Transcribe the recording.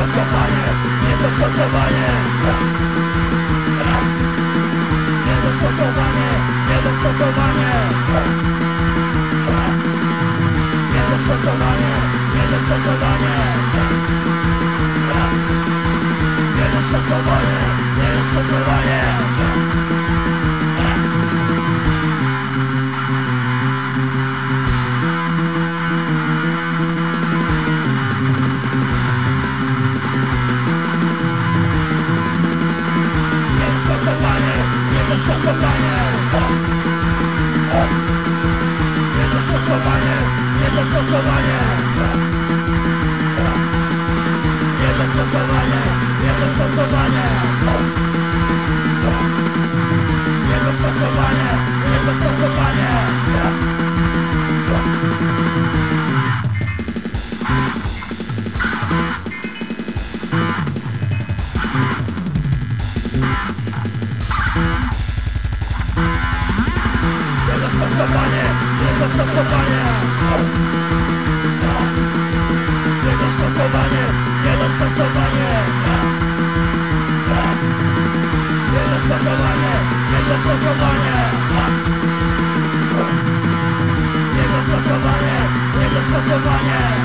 Niedostosowanie, niedostosowanie Niedostosowanie, niedostosowanie Niedostosowanie, niedostosowanie Niedostosowanie, niedostosowanie to co daje Niedostosowanie, niedostosowanie! Niedostosowanie! Niedostosowanie Niedostosowanie Niedostosowanie Niedostosowanie Niedostosowanie Niedostosowanie Niedostosowanie